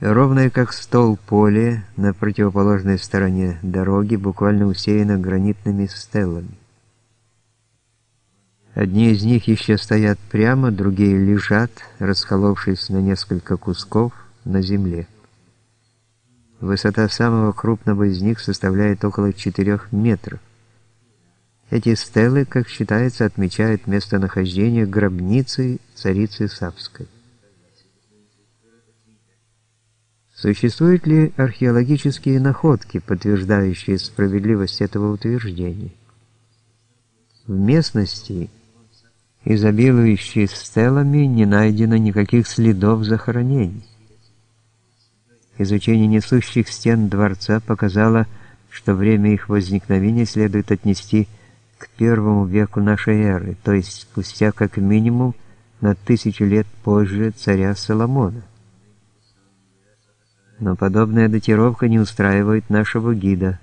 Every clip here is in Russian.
Ровное как стол поле на противоположной стороне дороги буквально усеяно гранитными стеллами. Одни из них еще стоят прямо, другие лежат, расколовшись на несколько кусков на земле. Высота самого крупного из них составляет около 4 метров. Эти стелы, как считается, отмечают местонахождение гробницы царицы Савской. Существуют ли археологические находки, подтверждающие справедливость этого утверждения? В местности, изобилующей стелами, не найдено никаких следов захоронений. Изучение несущих стен дворца показало, что время их возникновения следует отнести к первому веку нашей эры, то есть спустя как минимум на тысячу лет позже царя Соломона. Но подобная датировка не устраивает нашего гида.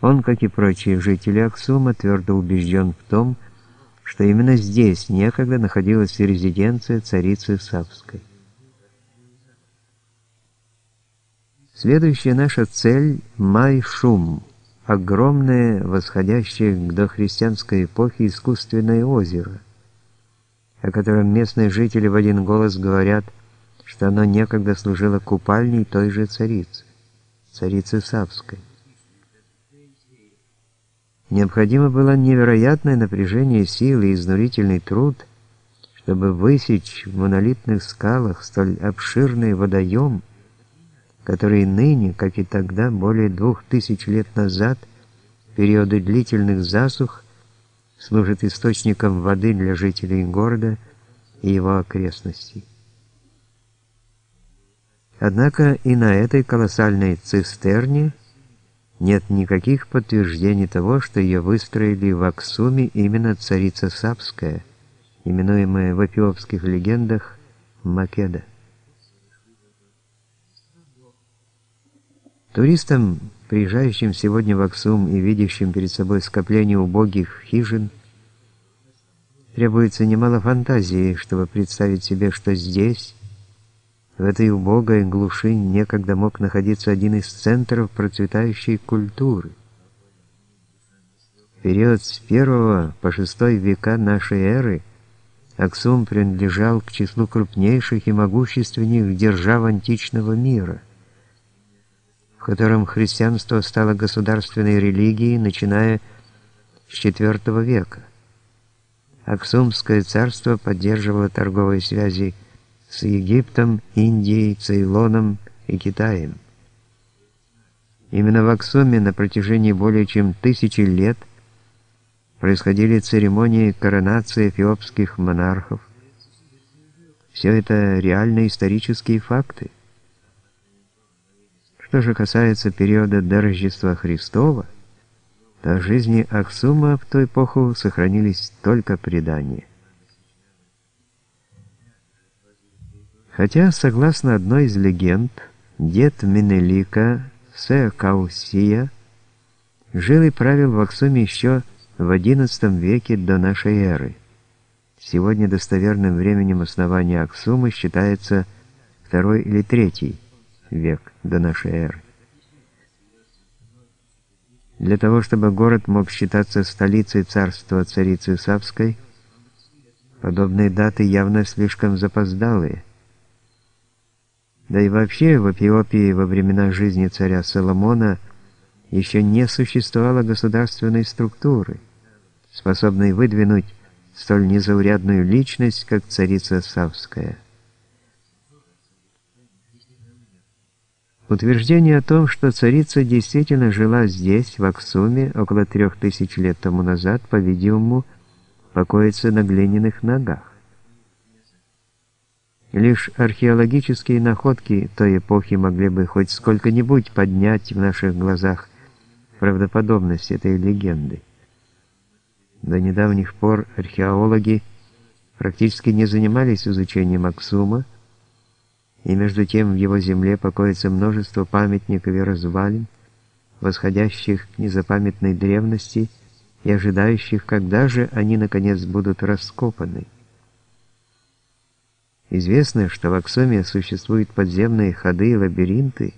Он, как и прочие жители Аксума, твердо убежден в том, что именно здесь некогда находилась резиденция царицы Савской. Следующая наша цель – Майшум, огромное, восходящее к дохристианской эпохе искусственное озеро, о котором местные жители в один голос говорят – что оно некогда служило купальней той же царицы, царицы Савской. Необходимо было невероятное напряжение сил и изнурительный труд, чтобы высечь в монолитных скалах столь обширный водоем, который ныне, как и тогда, более двух тысяч лет назад, периоды длительных засух, служит источником воды для жителей города и его окрестностей. Однако и на этой колоссальной цистерне нет никаких подтверждений того, что ее выстроили в Аксуме именно царица Сапская, именуемая в эфиопских легендах Македа. Туристам, приезжающим сегодня в Аксум и видящим перед собой скопление убогих хижин, требуется немало фантазии, чтобы представить себе, что здесь, в этой убогой глуши некогда мог находиться один из центров процветающей культуры. В период с первого по шестой века нашей эры Аксум принадлежал к числу крупнейших и могущественных держав античного мира, в котором христианство стало государственной религией, начиная с IV века. Аксумское царство поддерживало торговые связи с Египтом, Индией, Цейлоном и Китаем. Именно в Аксуме на протяжении более чем тысячи лет происходили церемонии коронации эфиопских монархов. Все это реальные исторические факты. Что же касается периода до Рождества Христова, то в жизни Аксума в ту эпоху сохранились только предания. Хотя, согласно одной из легенд, дед Менелика Секаусия жил и правил в Аксуме еще в XI веке до нашей эры. Сегодня достоверным временем основания Аксума считается второй или третий век до нашей эры. Для того, чтобы город мог считаться столицей царства царицы Савской, подобные даты явно слишком запоздалые. Да и вообще в Эфиопии во времена жизни царя Соломона еще не существовало государственной структуры, способной выдвинуть столь незаурядную личность, как царица Савская. Утверждение о том, что царица действительно жила здесь, в Аксуме, около трех тысяч лет тому назад, по-видимому, покоится на глиняных ногах. Лишь археологические находки той эпохи могли бы хоть сколько-нибудь поднять в наших глазах правдоподобность этой легенды. До недавних пор археологи практически не занимались изучением Аксума, и между тем в его земле покоится множество памятников и развалин, восходящих к незапамятной древности и ожидающих, когда же они наконец будут раскопаны. Известно, что в Аксуме существуют подземные ходы и лабиринты,